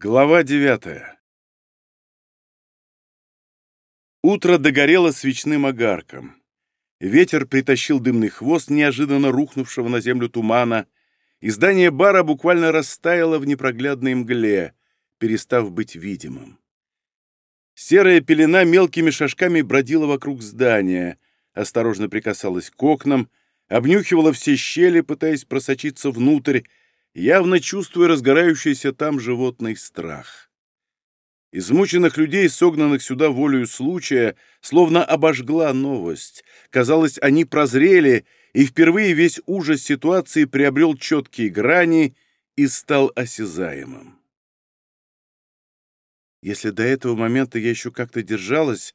Глава девятая Утро догорело свечным огарком. Ветер притащил дымный хвост неожиданно рухнувшего на землю тумана, и здание бара буквально растаяло в непроглядной мгле, перестав быть видимым. Серая пелена мелкими шажками бродила вокруг здания, осторожно прикасалась к окнам, обнюхивала все щели, пытаясь просочиться внутрь, явно чувствуя разгорающийся там животный страх. Измученных людей, согнанных сюда волею случая, словно обожгла новость. Казалось, они прозрели, и впервые весь ужас ситуации приобрел четкие грани и стал осязаемым. Если до этого момента я еще как-то держалась,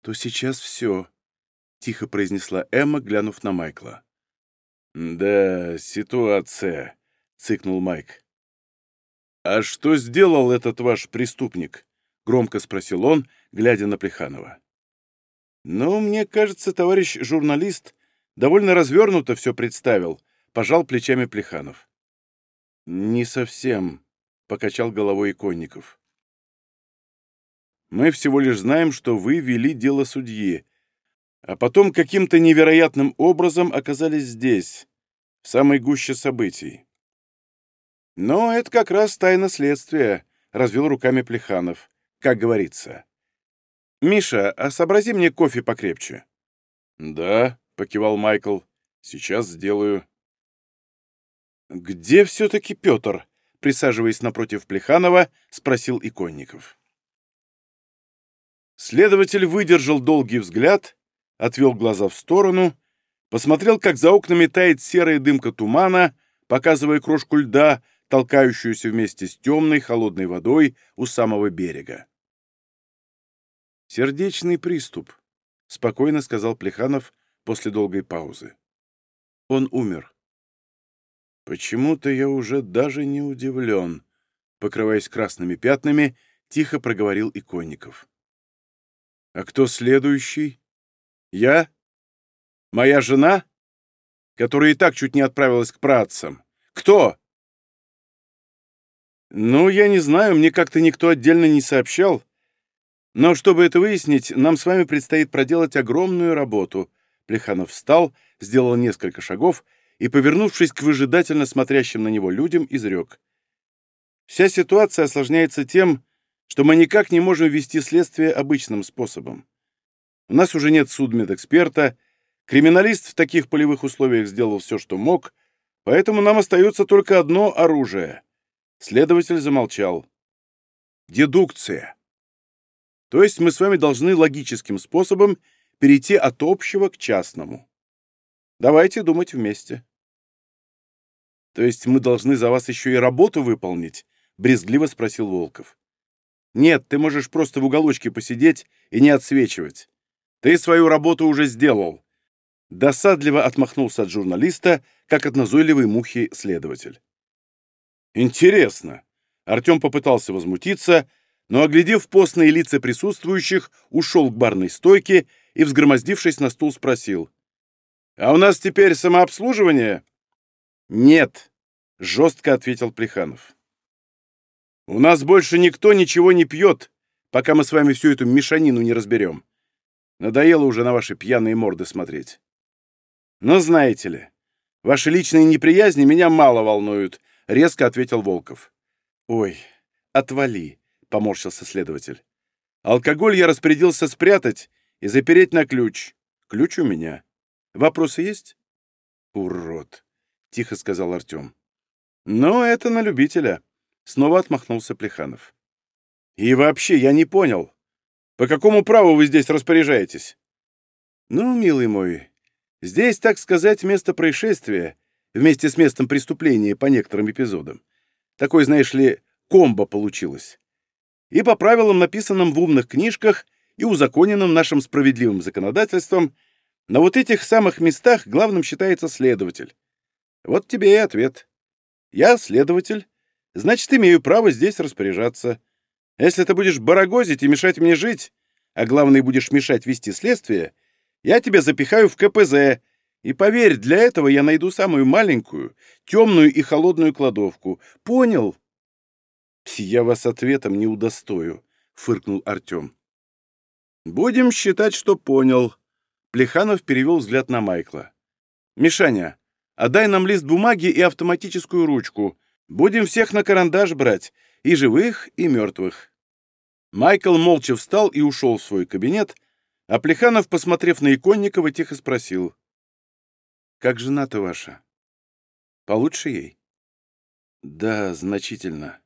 то сейчас все, — тихо произнесла Эмма, глянув на Майкла. «Да, ситуация», — цыкнул Майк. «А что сделал этот ваш преступник?» — громко спросил он, глядя на Плеханова. «Ну, мне кажется, товарищ журналист довольно развернуто все представил», — пожал плечами Плеханов. «Не совсем», — покачал головой Иконников. «Мы всего лишь знаем, что вы вели дело судьи, а потом каким-то невероятным образом оказались здесь, в самой гуще событий. «Но это как раз тайна следствия», — развел руками Плеханов, как говорится. «Миша, а сообрази мне кофе покрепче». «Да», — покивал Майкл, — «сейчас сделаю». «Где все-таки Петр?» — присаживаясь напротив Плеханова, спросил Иконников. Следователь выдержал долгий взгляд, отвел глаза в сторону, посмотрел, как за окнами тает серая дымка тумана, показывая крошку льда, толкающуюся вместе с темной холодной водой у самого берега. «Сердечный приступ», — спокойно сказал Плеханов после долгой паузы. «Он умер». «Почему-то я уже даже не удивлен», — покрываясь красными пятнами, тихо проговорил Иконников. «А кто следующий? Я? Моя жена, которая и так чуть не отправилась к працам? Кто?» «Ну, я не знаю, мне как-то никто отдельно не сообщал. Но чтобы это выяснить, нам с вами предстоит проделать огромную работу». Плеханов встал, сделал несколько шагов и, повернувшись к выжидательно смотрящим на него людям, изрек. «Вся ситуация осложняется тем, что мы никак не можем вести следствие обычным способом. У нас уже нет судмедэксперта, криминалист в таких полевых условиях сделал все, что мог, поэтому нам остается только одно оружие — Следователь замолчал. Дедукция. То есть мы с вами должны логическим способом перейти от общего к частному. Давайте думать вместе. То есть мы должны за вас еще и работу выполнить? Брезгливо спросил Волков. Нет, ты можешь просто в уголочке посидеть и не отсвечивать. Ты свою работу уже сделал. Досадливо отмахнулся от журналиста, как от назойливой мухи следователь. Интересно. Артем попытался возмутиться, но, оглядев постные лица присутствующих, ушел к барной стойке и, взгромоздившись на стул, спросил. «А у нас теперь самообслуживание?» «Нет», — жестко ответил Плеханов. «У нас больше никто ничего не пьет, пока мы с вами всю эту мешанину не разберем. Надоело уже на ваши пьяные морды смотреть. Но знаете ли, ваши личные неприязни меня мало волнуют, — резко ответил Волков. «Ой, отвали», — поморщился следователь. «Алкоголь я распорядился спрятать и запереть на ключ. Ключ у меня. Вопросы есть?» «Урод», — тихо сказал Артем. «Ну, это на любителя», — снова отмахнулся Плеханов. «И вообще, я не понял. По какому праву вы здесь распоряжаетесь?» «Ну, милый мой, здесь, так сказать, место происшествия, вместе с местом преступления по некоторым эпизодам. Такой, знаешь ли, комбо получилось. И по правилам, написанным в умных книжках и узаконенным нашим справедливым законодательством, на вот этих самых местах главным считается следователь. Вот тебе и ответ. Я следователь, значит, имею право здесь распоряжаться. Если ты будешь барагозить и мешать мне жить, а главное, будешь мешать вести следствие, я тебя запихаю в КПЗ, и поверь, для этого я найду самую маленькую, темную и холодную кладовку. Понял?» «Я вас ответом не удостою», — фыркнул Артем. «Будем считать, что понял». Плеханов перевел взгляд на Майкла. «Мишаня, отдай нам лист бумаги и автоматическую ручку. Будем всех на карандаш брать, и живых, и мертвых». Майкл молча встал и ушел в свой кабинет, а Плеханов, посмотрев на Иконникова, тихо спросил. «Как жена-то ваша? Получше ей?» «Да, значительно.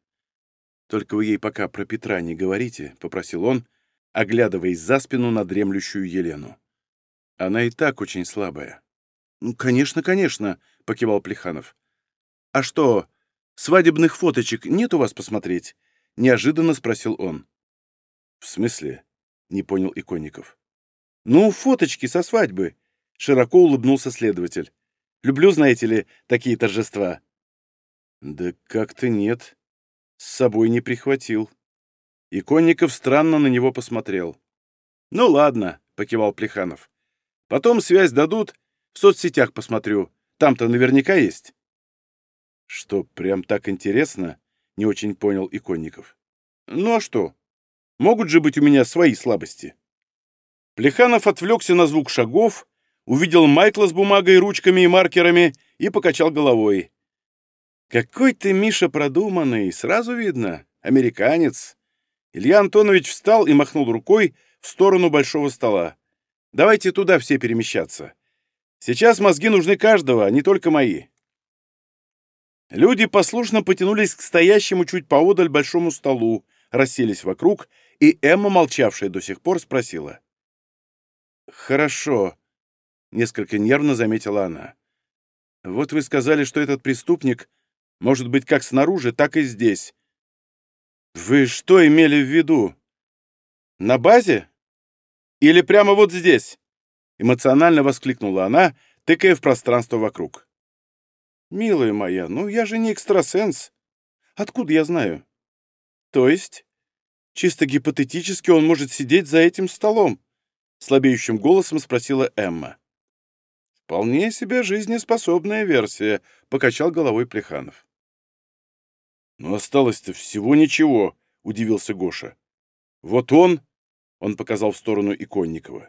Только вы ей пока про Петра не говорите», — попросил он, оглядываясь за спину на дремлющую Елену. «Она и так очень слабая». «Ну, «Конечно, конечно», — покивал Плеханов. «А что, свадебных фоточек нет у вас посмотреть?» — неожиданно спросил он. «В смысле?» — не понял Иконников. «Ну, фоточки со свадьбы», — широко улыбнулся следователь. «Люблю, знаете ли, такие торжества». «Да как-то нет. С собой не прихватил». Иконников странно на него посмотрел. «Ну ладно», — покивал Плеханов. «Потом связь дадут, в соцсетях посмотрю. Там-то наверняка есть». «Что, прям так интересно?» — не очень понял Иконников. «Ну а что? Могут же быть у меня свои слабости». Плеханов отвлекся на звук шагов, увидел Майкла с бумагой, ручками и маркерами и покачал головой. «Какой ты, Миша, продуманный, сразу видно, американец». Илья Антонович встал и махнул рукой в сторону большого стола. «Давайте туда все перемещаться. Сейчас мозги нужны каждого, а не только мои». Люди послушно потянулись к стоящему чуть поодаль большому столу, расселись вокруг, и Эмма, молчавшая до сих пор, спросила. «Хорошо», — несколько нервно заметила она. «Вот вы сказали, что этот преступник может быть как снаружи, так и здесь. Вы что имели в виду? На базе? Или прямо вот здесь?» Эмоционально воскликнула она, тыкая в пространство вокруг. «Милая моя, ну я же не экстрасенс. Откуда я знаю?» «То есть, чисто гипотетически он может сидеть за этим столом?» — слабеющим голосом спросила Эмма. «Вполне себе жизнеспособная версия», — покачал головой Плеханов. «Но осталось-то всего ничего», — удивился Гоша. «Вот он», — он показал в сторону Иконникова.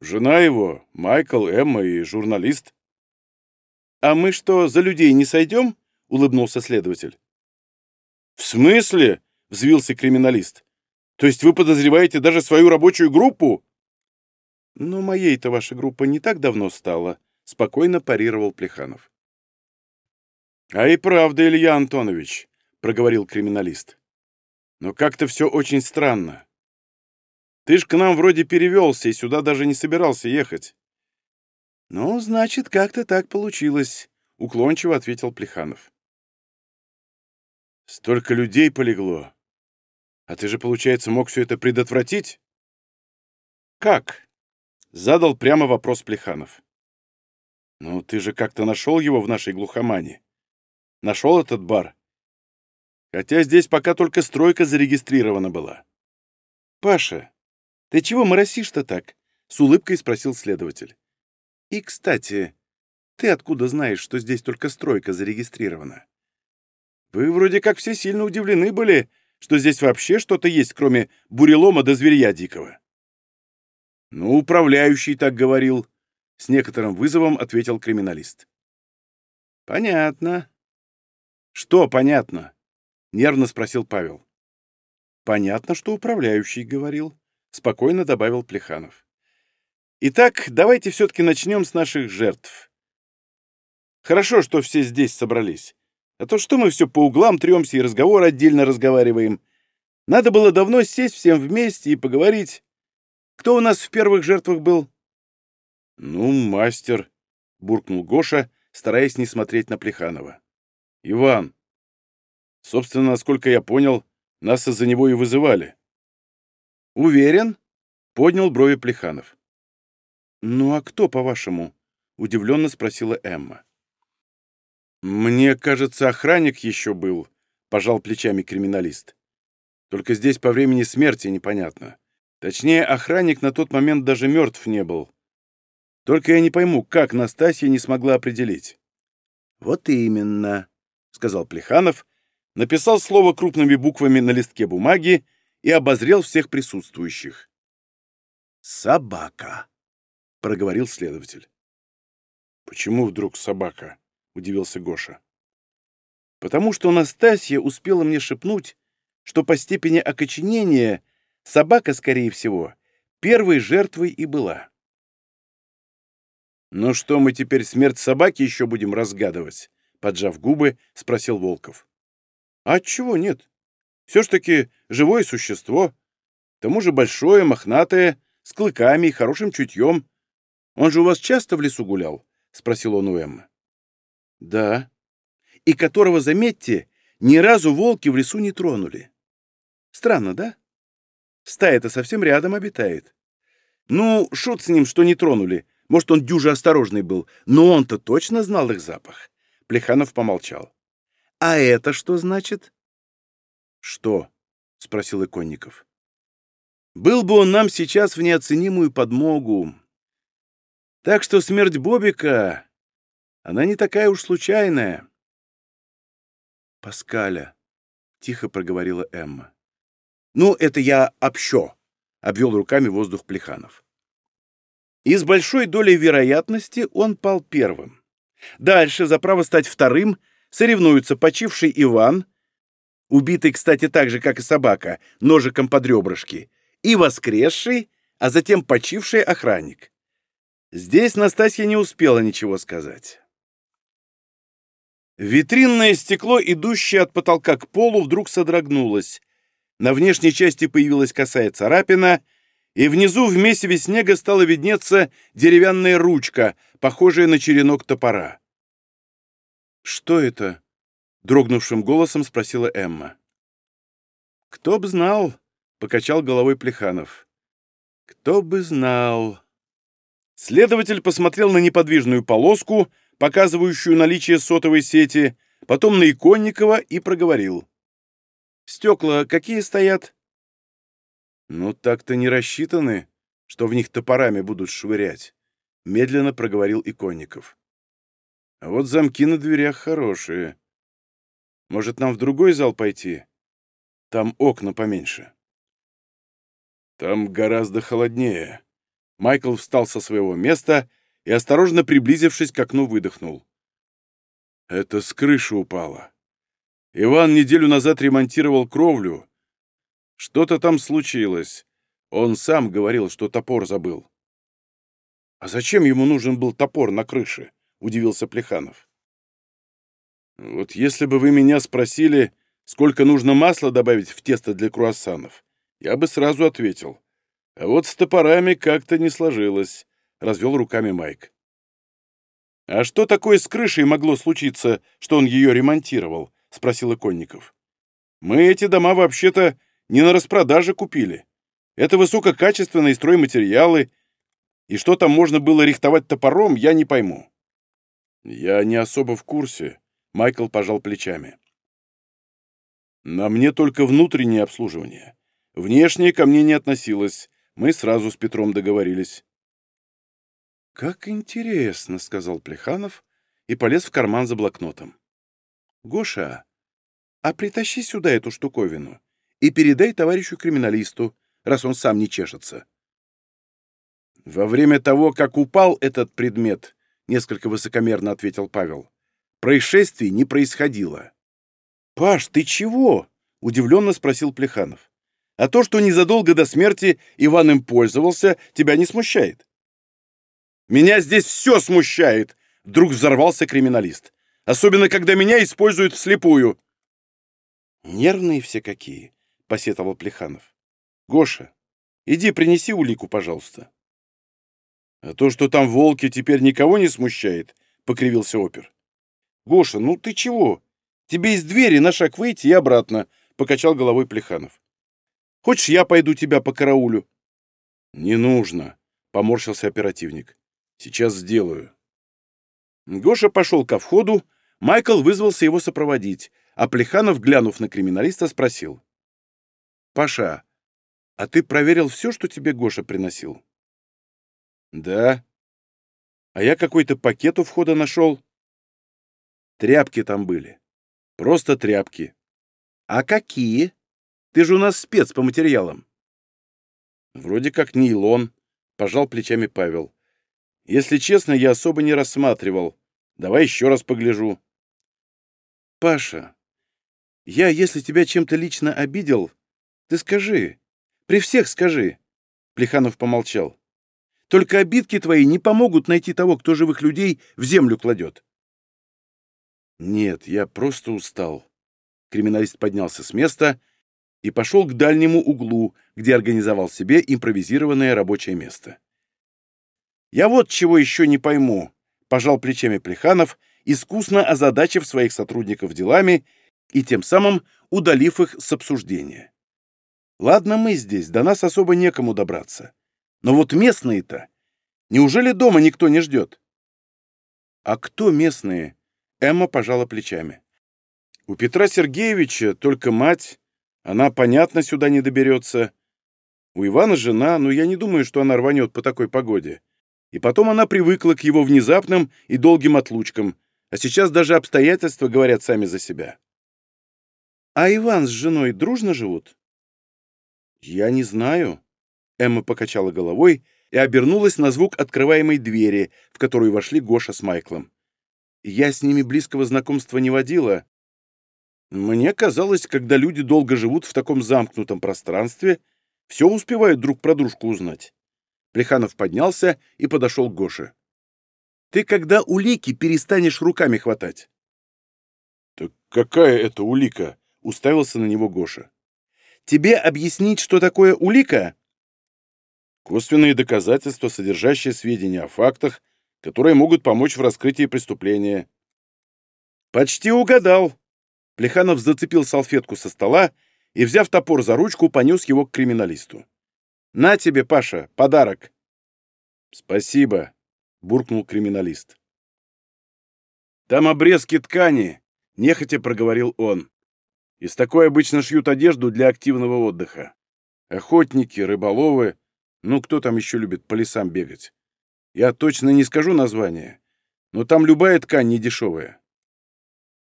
«Жена его, Майкл, Эмма и журналист». «А мы что, за людей не сойдем?» — улыбнулся следователь. «В смысле?» — взвился криминалист. «То есть вы подозреваете даже свою рабочую группу?» «Но моей-то ваша группа не так давно стала», — спокойно парировал Плеханов. «А и правда, Илья Антонович», — проговорил криминалист. «Но как-то все очень странно. Ты ж к нам вроде перевелся и сюда даже не собирался ехать». «Ну, значит, как-то так получилось», — уклончиво ответил Плеханов. «Столько людей полегло. А ты же, получается, мог все это предотвратить?» «Как?» Задал прямо вопрос Плеханов. «Ну, ты же как-то нашел его в нашей глухомане. Нашел этот бар? Хотя здесь пока только стройка зарегистрирована была». «Паша, ты чего моросишь-то так?» — с улыбкой спросил следователь. «И, кстати, ты откуда знаешь, что здесь только стройка зарегистрирована? Вы вроде как все сильно удивлены были, что здесь вообще что-то есть, кроме бурелома до зверья дикого». «Ну, управляющий так говорил», — с некоторым вызовом ответил криминалист. «Понятно». «Что понятно?» — нервно спросил Павел. «Понятно, что управляющий говорил», — спокойно добавил Плеханов. «Итак, давайте все-таки начнем с наших жертв. Хорошо, что все здесь собрались. А то что мы все по углам тремся и разговор отдельно разговариваем. Надо было давно сесть всем вместе и поговорить. Кто у нас в первых жертвах был?» «Ну, мастер», — буркнул Гоша, стараясь не смотреть на Плеханова. «Иван. Собственно, насколько я понял, нас из-за него и вызывали». «Уверен?» — поднял брови Плеханов. «Ну а кто, по-вашему?» — удивленно спросила Эмма. «Мне кажется, охранник еще был», — пожал плечами криминалист. «Только здесь по времени смерти непонятно. Точнее, охранник на тот момент даже мертв не был. Только я не пойму, как Настасья не смогла определить. «Вот именно», — сказал Плеханов, написал слово крупными буквами на листке бумаги и обозрел всех присутствующих. «Собака», — проговорил следователь. «Почему вдруг собака?» — удивился Гоша. «Потому что Настасья успела мне шепнуть, что по степени окоченения собака, скорее всего, первой жертвой и была». «Ну что, мы теперь смерть собаки еще будем разгадывать?» Поджав губы, спросил Волков. «А чего нет? Все ж таки живое существо. К тому же большое, мохнатое, с клыками и хорошим чутьем. Он же у вас часто в лесу гулял?» — спросил он у Эммы. «Да. И которого, заметьте, ни разу волки в лесу не тронули. Странно, да? Стая-то совсем рядом обитает. Ну, шут с ним, что не тронули. Может, он дюже осторожный был, но он-то точно знал их запах. Плеханов помолчал. «А это что значит?» «Что?» — спросил Иконников. «Был бы он нам сейчас в неоценимую подмогу. Так что смерть Бобика, она не такая уж случайная». «Паскаля», — тихо проговорила Эмма. «Ну, это я общо», — обвел руками воздух Плеханов. И с большой долей вероятности он пал первым. Дальше за право стать вторым соревнуются почивший Иван, убитый, кстати, так же, как и собака, ножиком под ребрышки, и воскресший, а затем почивший охранник. Здесь Настасья не успела ничего сказать. Витринное стекло, идущее от потолка к полу, вдруг содрогнулось. На внешней части появилась косая царапина, и внизу в месиве снега стала виднеться деревянная ручка, похожая на черенок топора. «Что это?» — дрогнувшим голосом спросила Эмма. «Кто б знал?» — покачал головой Плеханов. «Кто бы знал?» Следователь посмотрел на неподвижную полоску, показывающую наличие сотовой сети, потом на Иконникова и проговорил. «Стекла какие стоят?» «Ну, так-то не рассчитаны, что в них топорами будут швырять», — медленно проговорил Иконников. «А вот замки на дверях хорошие. Может, нам в другой зал пойти? Там окна поменьше». «Там гораздо холоднее». Майкл встал со своего места и, осторожно приблизившись к окну, выдохнул. «Это с крыши упало. Иван неделю назад ремонтировал кровлю, что-то там случилось. Он сам говорил, что топор забыл. «А зачем ему нужен был топор на крыше?» — удивился Плеханов. «Вот если бы вы меня спросили, сколько нужно масла добавить в тесто для круассанов, я бы сразу ответил. А вот с топорами как-то не сложилось», — развел руками Майк. «А что такое с крышей могло случиться, что он ее ремонтировал?» — спросил Иконников. «Мы эти дома вообще-то не на распродаже купили. Это высококачественные стройматериалы, и что там можно было рихтовать топором, я не пойму. Я не особо в курсе, Майкл пожал плечами. На мне только внутреннее обслуживание. Внешнее ко мне не относилось. Мы сразу с Петром договорились. «Как интересно», — сказал Плеханов и полез в карман за блокнотом. «Гоша, а притащи сюда эту штуковину и передай товарищу криминалисту, раз он сам не чешется. Во время того, как упал этот предмет, несколько высокомерно ответил Павел, происшествий не происходило. «Паш, ты чего?» — удивленно спросил Плеханов. «А то, что незадолго до смерти Иван им пользовался, тебя не смущает?» «Меня здесь все смущает!» — вдруг взорвался криминалист. «Особенно, когда меня используют вслепую!» «Нервные все какие!» посетовал Плеханов. «Гоша, иди принеси улику, пожалуйста». «А то, что там волки, теперь никого не смущает», — покривился опер. «Гоша, ну ты чего? Тебе из двери на шаг выйти и обратно», — покачал головой Плеханов. «Хочешь, я пойду тебя по караулю?» «Не нужно», — поморщился оперативник. «Сейчас сделаю». Гоша пошел ко входу, Майкл вызвался его сопроводить, а Плеханов, глянув на криминалиста, спросил. «Паша, а ты проверил все, что тебе Гоша приносил?» «Да. А я какой-то пакет у входа нашел». «Тряпки там были. Просто тряпки. «А какие? Ты же у нас спец по материалам». «Вроде как нейлон», — пожал плечами Павел. «Если честно, я особо не рассматривал. Давай еще раз погляжу». «Паша, я, если тебя чем-то лично обидел, ты скажи. При всех скажи». Плеханов помолчал. «Только обидки твои не помогут найти того, кто живых людей в землю кладет». «Нет, я просто устал». Криминалист поднялся с места и пошел к дальнему углу, где организовал себе импровизированное рабочее место. «Я вот чего еще не пойму», — пожал плечами Плеханов, искусно озадачив своих сотрудников делами и тем самым удалив их с обсуждения. «Ладно, мы здесь, до нас особо некому добраться. Но вот местные-то, неужели дома никто не ждет?» «А кто местные?» — Эмма пожала плечами. «У Петра Сергеевича только мать, она, понятно, сюда не доберется. У Ивана жена, но я не думаю, что она рванет по такой погоде. И потом она привыкла к его внезапным и долгим отлучкам, а сейчас даже обстоятельства говорят сами за себя. А Иван с женой дружно живут? Я не знаю. Эмма покачала головой и обернулась на звук открываемой двери, в которую вошли Гоша с Майклом. Я с ними близкого знакомства не водила, мне казалось, когда люди долго живут в таком замкнутом пространстве, все успевают друг про дружку узнать. Плеханов поднялся и подошел к Гоше. «Ты когда улики перестанешь руками хватать?» «Так какая это улика?» — уставился на него Гоша. «Тебе объяснить, что такое улика?» «Косвенные доказательства, содержащие сведения о фактах, которые могут помочь в раскрытии преступления». «Почти угадал», Плеханов зацепил салфетку со стола и, взяв топор за ручку, понес его к криминалисту. «На тебе, Паша, подарок!» «Спасибо», — буркнул криминалист. «Там обрезки ткани», — нехотя проговорил он. «Из такой обычно шьют одежду для активного отдыха. Охотники, рыболовы, ну кто там еще любит по лесам бегать? Я точно не скажу название, но там любая ткань не дешевая».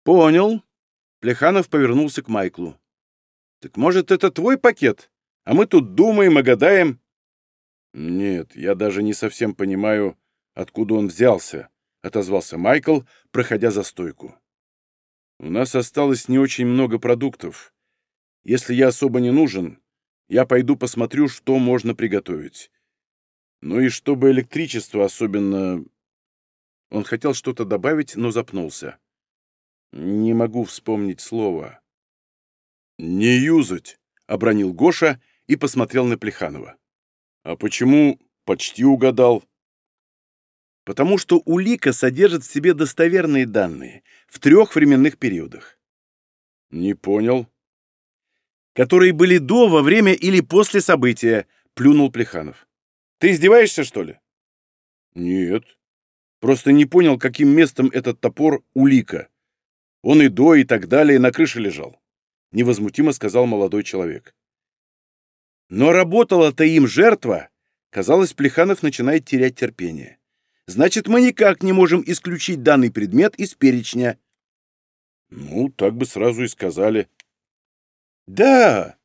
«Понял», Плеханов повернулся к Майклу. «Так, может, это твой пакет? А мы тут думаем и гадаем». «Нет, я даже не совсем понимаю, откуда он взялся», — отозвался Майкл, проходя за стойку. «У нас осталось не очень много продуктов. Если я особо не нужен, я пойду посмотрю, что можно приготовить. Ну и чтобы электричество особенно...» Он хотел что-то добавить, но запнулся. Не могу вспомнить слово. «Не юзать!» — обронил Гоша и посмотрел на Плеханова. «А почему почти угадал?» «Потому что улика содержит в себе достоверные данные в трех временных периодах». «Не понял». «Которые были до, во время или после события», — плюнул Плеханов. «Ты издеваешься, что ли?» «Нет. Просто не понял, каким местом этот топор — улика. Он и до, и так далее на крыше лежал», — невозмутимо сказал молодой человек. Но работала-то им жертва. Казалось, Плеханов начинает терять терпение. Значит, мы никак не можем исключить данный предмет из перечня. Ну, так бы сразу и сказали. Да,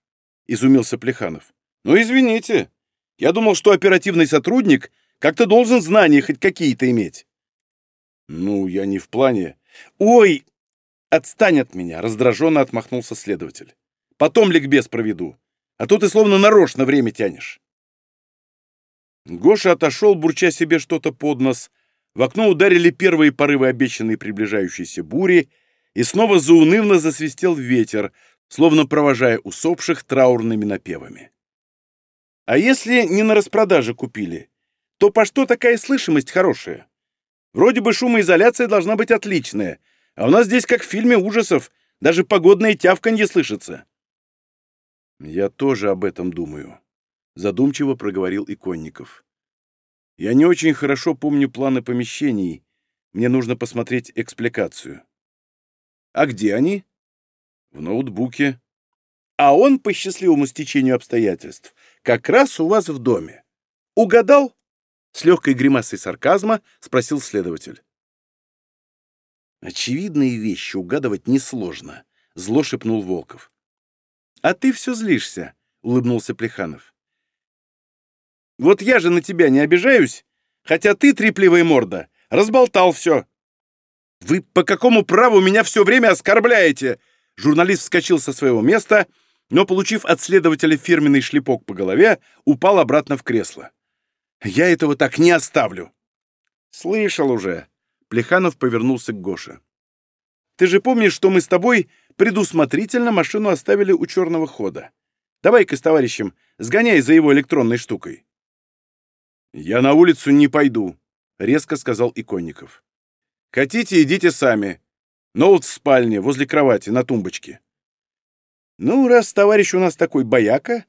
изумился Плеханов. Ну, извините. Я думал, что оперативный сотрудник как-то должен знания хоть какие-то иметь. Ну, я не в плане. Ой, «Отстань от меня!» — раздраженно отмахнулся следователь. «Потом ликбез проведу. А то ты словно нарочно время тянешь». Гоша отошел, бурча себе что-то под нос. В окно ударили первые порывы обещанной приближающейся бури, и снова заунывно засвистел ветер, словно провожая усопших траурными напевами. «А если не на распродаже купили, то по что такая слышимость хорошая? Вроде бы шумоизоляция должна быть отличная, а у нас здесь как в фильме ужасов, даже погодное тявканье слышится». «Я тоже об этом думаю», — задумчиво проговорил Иконников. «Я не очень хорошо помню планы помещений. Мне нужно посмотреть экспликацию». «А где они?» «В ноутбуке». «А он, по счастливому стечению обстоятельств, как раз у вас в доме. Угадал?» С легкой гримасой сарказма спросил следователь. «Очевидные вещи угадывать несложно», — зло шепнул Волков. «А ты все злишься», — улыбнулся Плеханов. «Вот я же на тебя не обижаюсь, хотя ты, трепливая морда, разболтал все». «Вы по какому праву меня все время оскорбляете?» Журналист вскочил со своего места, но, получив от следователя фирменный шлепок по голове, упал обратно в кресло. «Я этого так не оставлю!» «Слышал уже!» Плеханов повернулся к Гоше. «Ты же помнишь, что мы с тобой предусмотрительно машину оставили у черного хода? Давай-ка с товарищем сгоняй за его электронной штукой». «Я на улицу не пойду», — резко сказал Иконников. «Хотите, идите сами. Ноут в спальне, возле кровати, на тумбочке». «Ну, раз товарищ у нас такой бояка,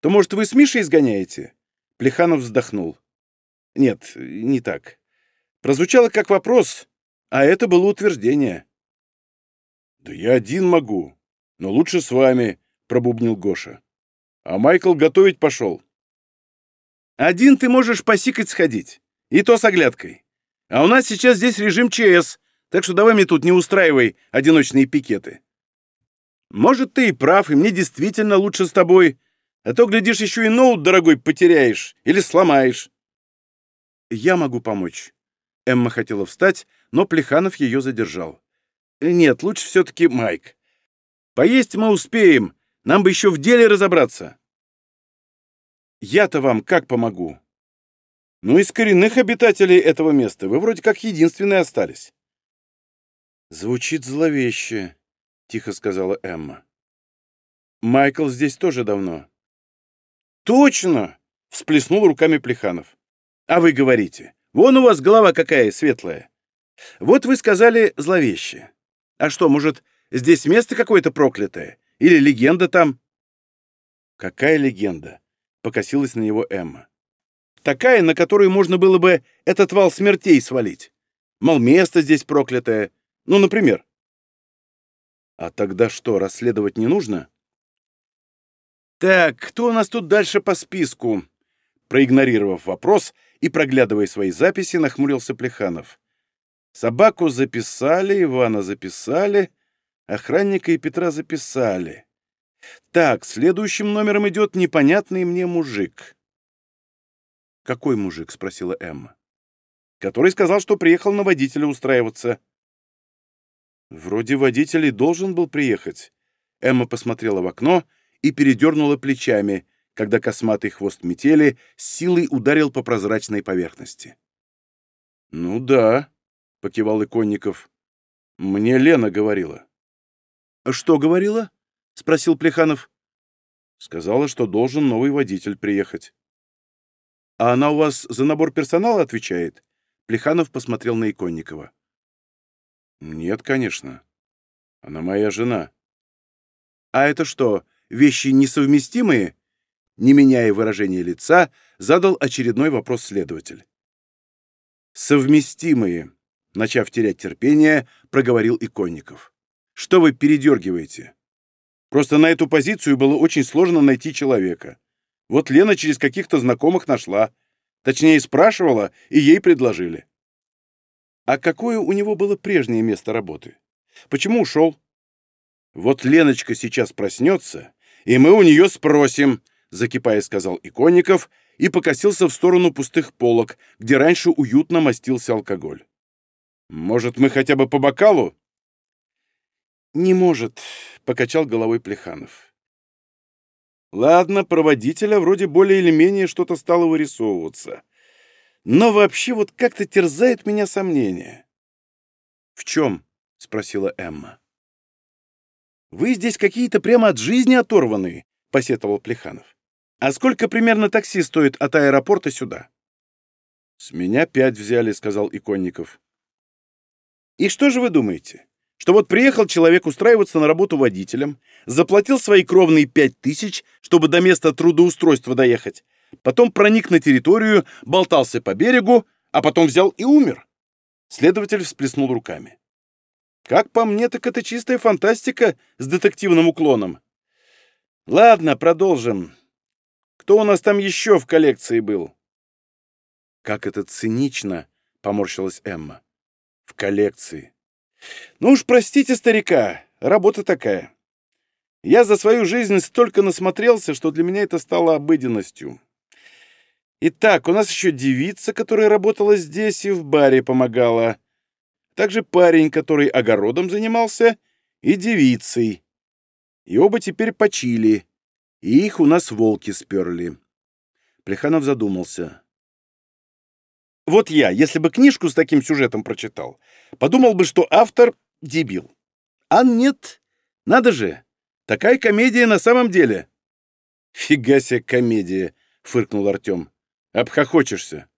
то, может, вы с Мишей сгоняете?» Плеханов вздохнул. «Нет, не так. Прозвучало как вопрос, а это было утверждение». «Да я один могу, но лучше с вами», — пробубнил Гоша. «А Майкл готовить пошел». «Один ты можешь посикать сходить, и то с оглядкой. А у нас сейчас здесь режим ЧС, так что давай мне тут не устраивай одиночные пикеты». «Может, ты и прав, и мне действительно лучше с тобой, а то, глядишь, еще и ноут дорогой потеряешь или сломаешь». «Я могу помочь». Эмма хотела встать, но Плеханов ее задержал. «Нет, лучше все-таки Майк. Поесть мы успеем, нам бы еще в деле разобраться». «Я-то вам как помогу?» «Ну, из коренных обитателей этого места вы вроде как единственные остались». «Звучит зловеще», — тихо сказала Эмма. «Майкл здесь тоже давно». «Точно!» — всплеснул руками Плеханов. «А вы говорите, Вон у вас голова какая светлая. Вот вы сказали зловеще. А что, может, здесь место какое-то проклятое? Или легенда там?» «Какая легенда?» — покосилась на него Эмма. «Такая, на которую можно было бы этот вал смертей свалить. Мол, место здесь проклятое. Ну, например». «А тогда что, расследовать не нужно?» «Так, кто у нас тут дальше по списку?» Проигнорировав вопрос, и, проглядывая свои записи, нахмурился Плеханов. Собаку записали, Ивана записали, охранника и Петра записали. Так, следующим номером идет непонятный мне мужик. «Какой мужик?» — спросила Эмма. «Который сказал, что приехал на водителя устраиваться». «Вроде водитель и должен был приехать». Эмма посмотрела в окно и передернула плечами — когда косматый хвост метели силой ударил по прозрачной поверхности. «Ну да», — покивал Иконников. «Мне Лена говорила». «Что говорила?» — спросил Плеханов. «Сказала, что должен новый водитель приехать». «А она у вас за набор персонала отвечает?» Плеханов посмотрел на Иконникова. «Нет, конечно. Она моя жена». «А это что, вещи несовместимые?» не меняя выражения лица, задал очередной вопрос следователь. «Совместимые», — начав терять терпение, проговорил Иконников. «Что вы передергиваете? Просто на эту позицию было очень сложно найти человека. Вот Лена через каких-то знакомых нашла. Точнее, спрашивала, и ей предложили». «А какое у него было прежнее место работы? Почему ушел?» «Вот Леночка сейчас проснется, и мы у нее спросим», закипая, сказал Иконников и покосился в сторону пустых полок, где раньше уютно мастился алкоголь. «Может, мы хотя бы по бокалу?» «Не может», — покачал головой Плеханов. «Ладно, проводителя вроде более или менее что-то стало вырисовываться. Но вообще вот как-то терзает меня сомнение». «В чем?» — спросила Эмма. «Вы здесь какие-то прямо от жизни оторванные», — посетовал Плеханов. «А сколько примерно такси стоит от аэропорта сюда?» «С меня пять взяли», — сказал Иконников. «И что же вы думаете? Что вот приехал человек устраиваться на работу водителем, заплатил свои кровные пять тысяч, чтобы до места трудоустройства доехать, потом проник на территорию, болтался по берегу, а потом взял и умер?» Следователь всплеснул руками. «Как по мне, так это чистая фантастика с детективным уклоном. Ладно, продолжим. Кто у нас там еще в коллекции был?» «Как это цинично!» — поморщилась Эмма. «В коллекции. Ну уж простите старика, работа такая. Я за свою жизнь столько насмотрелся, что для меня это стало обыденностью. Итак, у нас еще девица, которая работала здесь и в баре помогала. Также парень, который огородом занимался, и девицей. И оба теперь почили, и их у нас волки сперли. Плеханов задумался. Вот я, если бы книжку с таким сюжетом прочитал, подумал бы, что автор — дебил. А нет, надо же, такая комедия на самом деле. Фига себе комедия, — фыркнул Артем. Обхохочешься.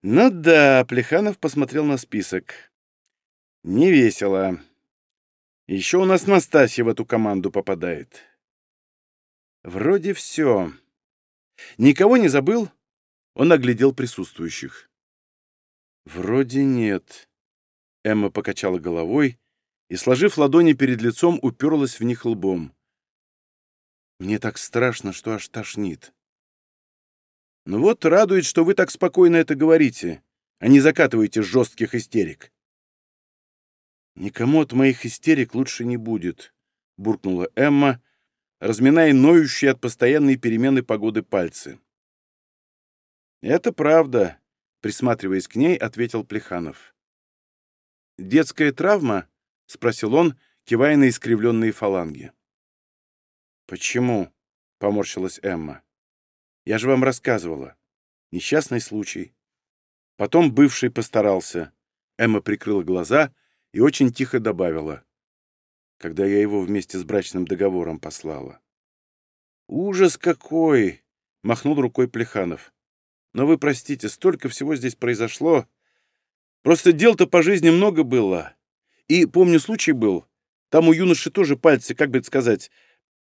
Ну да, Плеханов посмотрел на список. Не весело. Еще у нас Настасья в эту команду попадает. Вроде все. Никого не забыл? Он оглядел присутствующих. Вроде нет. Эмма покачала головой и, сложив ладони перед лицом, уперлась в них лбом. Мне так страшно, что аж тошнит. Ну вот радует, что вы так спокойно это говорите, а не закатываете жестких истерик. «Никому от моих истерик лучше не будет», — буркнула Эмма, разминая ноющие от постоянной перемены погоды пальцы. «Это правда», — присматриваясь к ней, ответил Плеханов. «Детская травма?» — спросил он, кивая на искривленные фаланги. «Почему?» — поморщилась Эмма. «Я же вам рассказывала. Несчастный случай. Потом бывший постарался». Эмма прикрыла глаза — и очень тихо добавила, когда я его вместе с брачным договором послала. «Ужас какой!» — махнул рукой Плеханов. «Но вы простите, столько всего здесь произошло. Просто дел-то по жизни много было. И, помню, случай был. Там у юноши тоже пальцы, как бы это сказать,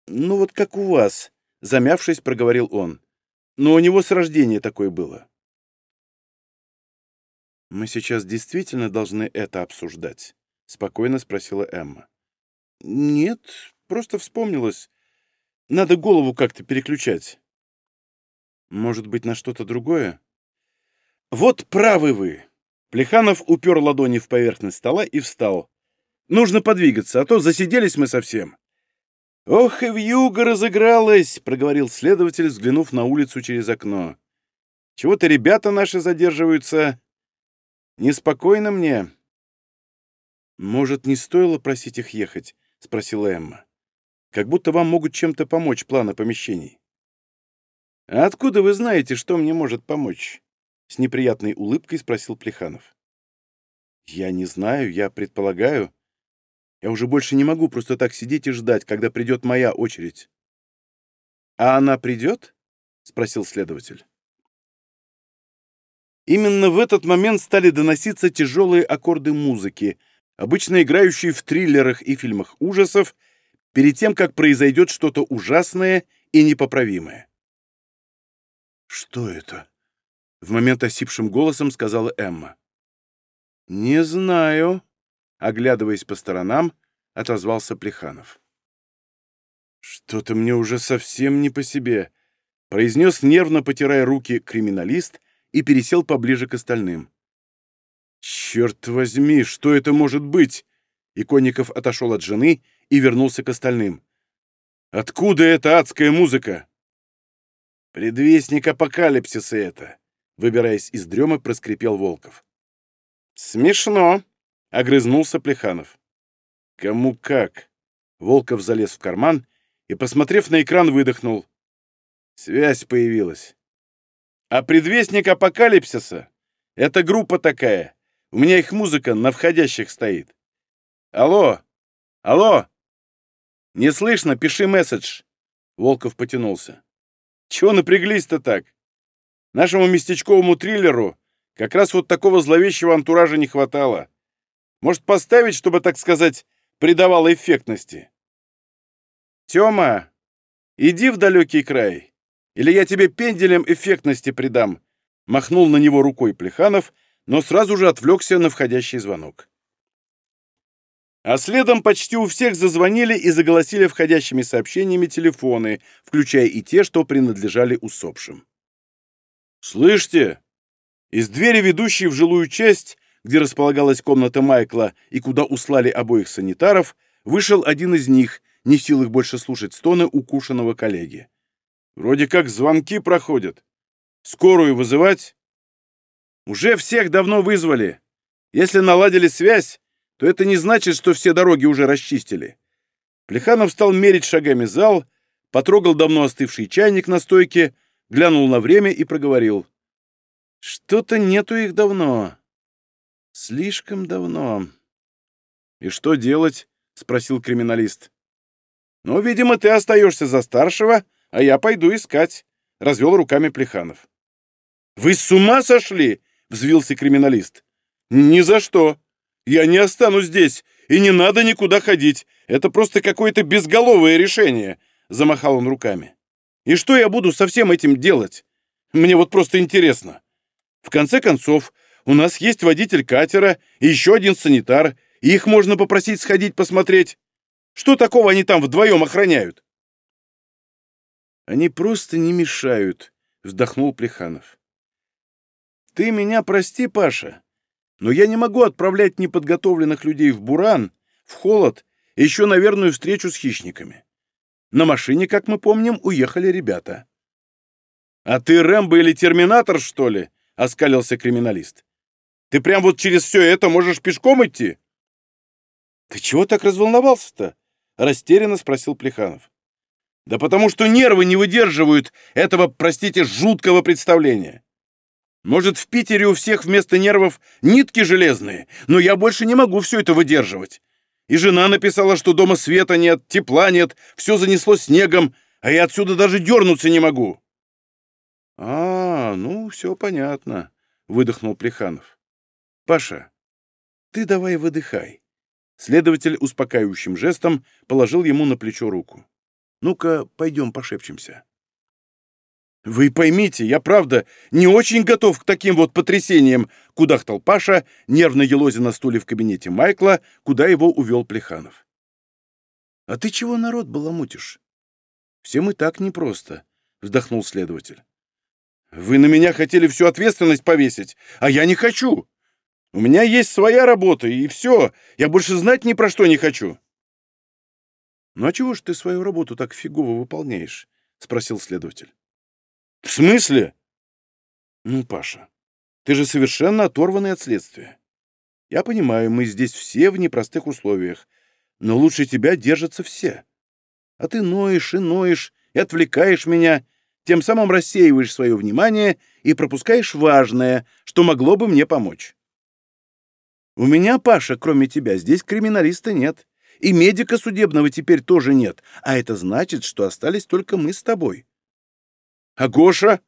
ну вот как у вас», — замявшись, проговорил он. «Но у него с рождения такое было». «Мы сейчас действительно должны это обсуждать?» — спокойно спросила Эмма. «Нет, просто вспомнилось. Надо голову как-то переключать». «Может быть, на что-то другое?» «Вот правы вы!» Плеханов упер ладони в поверхность стола и встал. «Нужно подвигаться, а то засиделись мы совсем». «Ох, и вьюга разыгралась!» — проговорил следователь, взглянув на улицу через окно. «Чего-то ребята наши задерживаются. Неспокойно мне. Может, не стоило просить их ехать? Спросила Эмма. Как будто вам могут чем-то помочь планы помещений. А откуда вы знаете, что мне может помочь? С неприятной улыбкой спросил Плеханов. Я не знаю, я предполагаю. Я уже больше не могу просто так сидеть и ждать, когда придет моя очередь. А она придет? Спросил следователь. Именно в этот момент стали доноситься тяжелые аккорды музыки, обычно играющие в триллерах и фильмах ужасов, перед тем, как произойдет что-то ужасное и непоправимое. «Что это?» — в момент осипшим голосом сказала Эмма. «Не знаю», — оглядываясь по сторонам, отозвался Плеханов. «Что-то мне уже совсем не по себе», — произнес, нервно потирая руки, криминалист — и пересел поближе к остальным. «Черт возьми, что это может быть?» Иконников отошел от жены и вернулся к остальным. «Откуда эта адская музыка?» «Предвестник апокалипсиса это», — выбираясь из дремы, проскрипел Волков. «Смешно», — огрызнулся Плеханов. «Кому как?» Волков залез в карман и, посмотрев на экран, выдохнул. Связь появилась. А предвестник апокалипсиса — это группа такая. У меня их музыка на входящих стоит. Алло! Алло! Не слышно? Пиши месседж. Волков потянулся. Чего напряглись-то так? Нашему местечковому триллеру как раз вот такого зловещего антуража не хватало. Может, поставить, чтобы, так сказать, придавало эффектности? Тёма, иди в далекий край. Или я тебе пенделем эффектности придам!» Махнул на него рукой Плеханов, но сразу же отвлекся на входящий звонок. А следом почти у всех зазвонили и заголосили входящими сообщениями телефоны, включая и те, что принадлежали усопшим. «Слышите?» Из двери, ведущей в жилую часть, где располагалась комната Майкла и куда услали обоих санитаров, вышел один из них, не в силах больше слушать стоны укушенного коллеги. «Вроде как звонки проходят. Скорую вызывать?» «Уже всех давно вызвали. Если наладили связь, то это не значит, что все дороги уже расчистили». Плеханов стал мерить шагами зал, потрогал давно остывший чайник на стойке, глянул на время и проговорил. «Что-то нету их давно. Слишком давно». «И что делать?» — спросил криминалист. «Ну, видимо, ты остаешься за старшего, а я пойду искать», — развел руками Плеханов. «Вы с ума сошли?» — взвился криминалист. «Ни за что. Я не останусь здесь, и не надо никуда ходить. Это просто какое-то безголовое решение», — замахал он руками. «И что я буду со всем этим делать? Мне вот просто интересно. В конце концов, у нас есть водитель катера и еще один санитар, и их можно попросить сходить посмотреть. Что такого они там вдвоем охраняют?» «Они просто не мешают», — вздохнул Плеханов. «Ты меня прости, Паша, но я не могу отправлять неподготовленных людей в Буран, в холод еще на верную встречу с хищниками. На машине, как мы помним, уехали ребята». «А ты Рэмбо или Терминатор, что ли?» — оскалился криминалист. «Ты прям вот через все это можешь пешком идти?» «Ты чего так разволновался-то?» — растерянно спросил Плеханов. «Да потому что нервы не выдерживают этого, простите, жуткого представления. Может, в Питере у всех вместо нервов нитки железные, но я больше не могу все это выдерживать. И жена написала, что дома света нет, тепла нет, все занесло снегом, а я отсюда даже дернуться не могу». «А, ну, все понятно», — выдохнул Плеханов. «Паша, ты давай выдыхай. Следователь успокаивающим жестом положил ему на плечо руку. «Ну-ка, пойдем пошепчемся». «Вы поймите, я, правда, не очень готов к таким вот потрясениям», — кудахтал Паша, нервно елозя на стуле в кабинете Майкла, куда его увел Плеханов. «А ты чего народ баламутишь?» «Всем и так непросто», — вздохнул следователь. «Вы на меня хотели всю ответственность повесить, а я не хочу!» У меня есть своя работа, и все. Я больше знать ни про что не хочу». «Ну а чего ж ты свою работу так фигово выполняешь?» — спросил следователь. «В смысле?» «Ну, Паша, ты же совершенно оторванный от следствия. Я понимаю, мы здесь все в непростых условиях, но лучше тебя держатся все. А ты ноешь и ноешь, и отвлекаешь меня, тем самым рассеиваешь свое внимание и пропускаешь важное, что могло бы мне помочь. У меня, Паша, кроме тебя, здесь криминалиста нет. И медика судебного теперь тоже нет. А это значит, что остались только мы с тобой. А Гоша?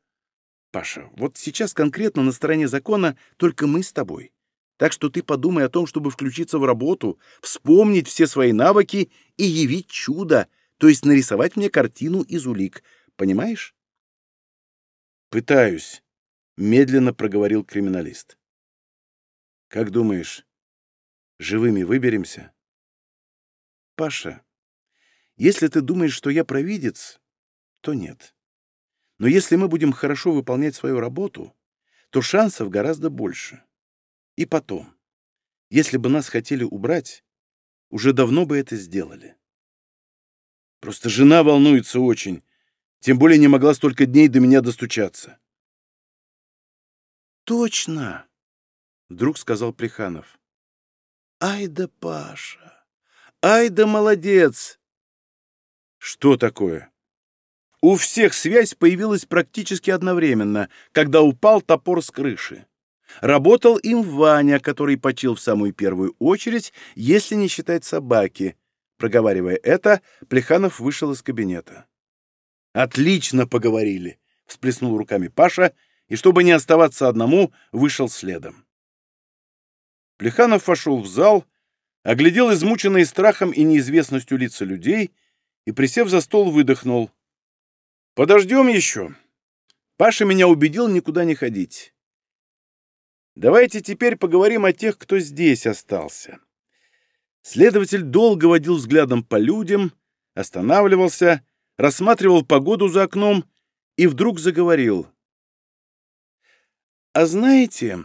Паша, вот сейчас конкретно на стороне закона только мы с тобой. Так что ты подумай о том, чтобы включиться в работу, вспомнить все свои навыки и явить чудо, то есть нарисовать мне картину из улик. Понимаешь? Пытаюсь, медленно проговорил криминалист. Как думаешь, живыми выберемся? Паша, если ты думаешь, что я провидец, то нет. Но если мы будем хорошо выполнять свою работу, то шансов гораздо больше. И потом, если бы нас хотели убрать, уже давно бы это сделали. Просто жена волнуется очень, тем более не могла столько дней до меня достучаться. Точно! Вдруг сказал Плеханов. «Ай да Паша! Ай да молодец!» «Что такое?» У всех связь появилась практически одновременно, когда упал топор с крыши. Работал им Ваня, который почил в самую первую очередь, если не считать собаки. Проговаривая это, Плеханов вышел из кабинета. «Отлично поговорили!» — всплеснул руками Паша, и, чтобы не оставаться одному, вышел следом. Плеханов вошел в зал, оглядел измученные страхом и неизвестностью лица людей и, присев за стол, выдохнул. «Подождем еще. Паша меня убедил никуда не ходить. Давайте теперь поговорим о тех, кто здесь остался». Следователь долго водил взглядом по людям, останавливался, рассматривал погоду за окном и вдруг заговорил. «А знаете,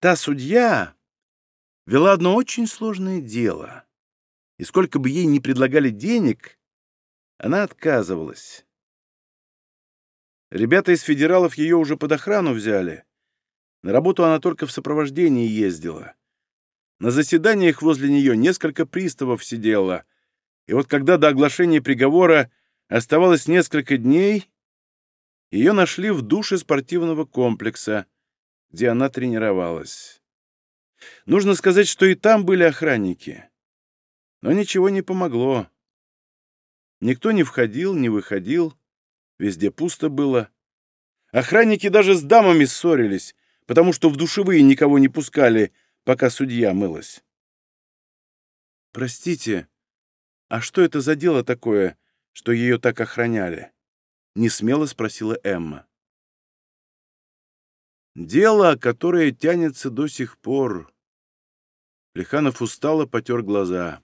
та судья, вела одно очень сложное дело. и сколько бы ей ни предлагали денег, она отказывалась. Ребята из федералов ее уже под охрану взяли. На работу она только в сопровождении ездила. На заседаниях возле нее несколько приставов сидело, и вот когда до оглашения приговора оставалось несколько дней, ее нашли в душе спортивного комплекса, где она тренировалась. Нужно сказать, что и там были охранники. Но ничего не помогло. Никто не входил, не выходил, везде пусто было. Охранники даже с дамами ссорились, потому что в душевые никого не пускали, пока судья мылась. «Простите, а что это за дело такое, что ее так охраняли?» — несмело спросила Эмма. «Дело, которое тянется до сих пор». Лиханов устало потер глаза.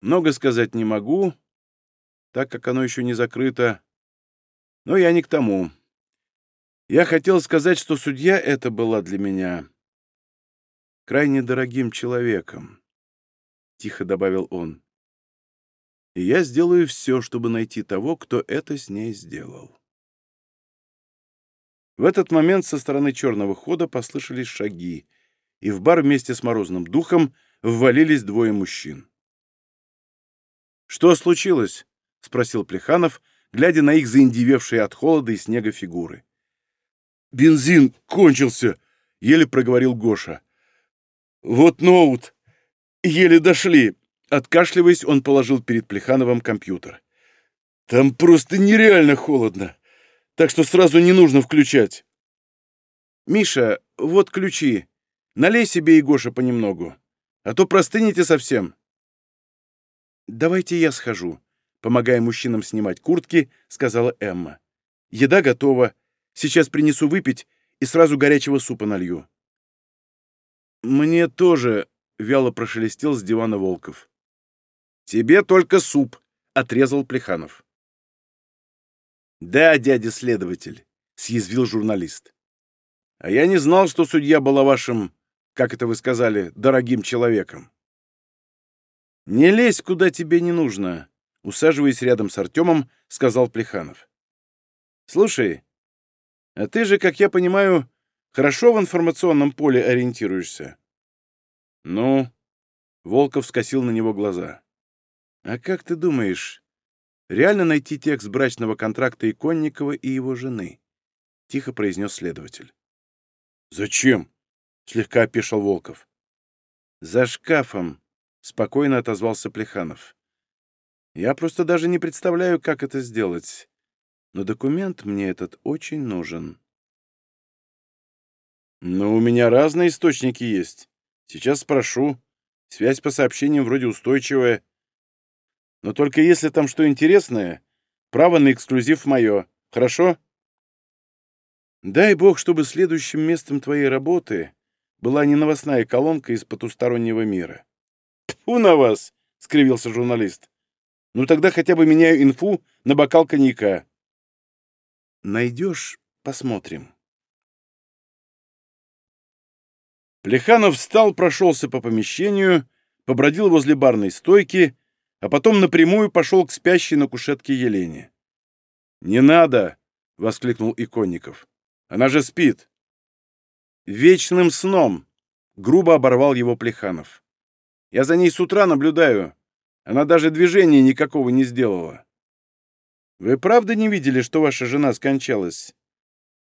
Много сказать не могу, так как оно еще не закрыто, но я не к тому. Я хотел сказать, что судья это была для меня крайне дорогим человеком, — тихо добавил он. И я сделаю все, чтобы найти того, кто это с ней сделал. В этот момент со стороны черного хода послышались шаги, и в бар вместе с морозным духом ввалились двое мужчин. «Что случилось?» — спросил Плеханов, глядя на их заиндевевшие от холода и снега фигуры. «Бензин кончился!» — еле проговорил Гоша. «Вот ноут! Еле дошли!» Откашливаясь, он положил перед Плехановым компьютер. «Там просто нереально холодно, так что сразу не нужно включать». «Миша, вот ключи. Налей себе и Гоша понемногу, а то простынете совсем». «Давайте я схожу», — помогая мужчинам снимать куртки, сказала Эмма. «Еда готова. Сейчас принесу выпить и сразу горячего супа налью». «Мне тоже», — вяло прошелестел с дивана Волков. «Тебе только суп», — отрезал Плеханов. «Да, дядя следователь», — съязвил журналист. «А я не знал, что судья была вашим, как это вы сказали, дорогим человеком». «Не лезь, куда тебе не нужно», — усаживаясь рядом с Артемом, сказал Плеханов. «Слушай, а ты же, как я понимаю, хорошо в информационном поле ориентируешься?» «Ну?» — Волков скосил на него глаза. «А как ты думаешь, реально найти текст брачного контракта Иконникова и его жены?» — тихо произнес следователь. «Зачем?» — слегка опешил Волков. «За шкафом», — спокойно отозвался Плеханов. «Я просто даже не представляю, как это сделать. Но документ мне этот очень нужен». «Но у меня разные источники есть. Сейчас спрошу. Связь по сообщениям вроде устойчивая. Но только если там что интересное, право на эксклюзив мое. Хорошо?» «Дай бог, чтобы следующим местом твоей работы была не новостная колонка из потустороннего мира». «Тьфу на вас!» — скривился журналист. «Ну тогда хотя бы меняю инфу на бокал коньяка». «Найдешь — посмотрим». Плеханов встал, прошелся по помещению, побродил возле барной стойки, а потом напрямую пошел к спящей на кушетке Елене. «Не надо!» — воскликнул Иконников. «Она же спит!» «Вечным сном!» — грубо оборвал его Плеханов. Я за ней с утра наблюдаю. Она даже движения никакого не сделала. Вы правда не видели, что ваша жена скончалась?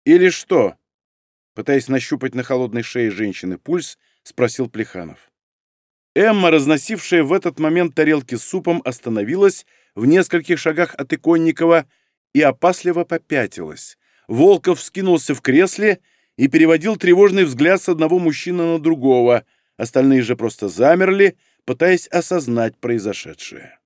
Или что?» Пытаясь нащупать на холодной шее женщины пульс, спросил Плеханов. Эмма, разносившая в этот момент тарелки с супом, остановилась в нескольких шагах от Иконникова и опасливо попятилась. Волков вскинулся в кресле и переводил тревожный взгляд с одного мужчины на другого — Остальные же просто замерли, пытаясь осознать произошедшее.